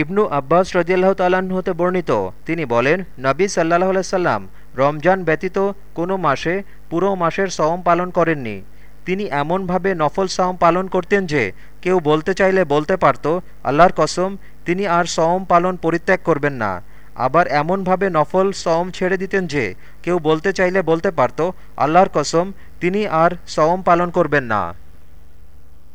ইবনু আব্বাস রজিয়াল্লাহ তালাহ হতে বর্ণিত। তিনি বলেন, নবী সাল্লাহ সাল্লাম রমজান ব্যতীত কোনো মাসে পুরো মাসের সওম পালন করেননি। তিনি এমনভাবে নফল সওম পালন করতেন যে কেউ বলতে চাইলে বলতে পারত, আল্লাহর কসম, তিনি আর সওম পালন পরিত্যাগ করবেন না। আবার এমনভাবে নফল সওম ছেড়ে দিতেন যে কেউ বলতে চাইলে বলতে পারত, আল্লাহর কসম, তিনি আর সওম পালন করবেন না।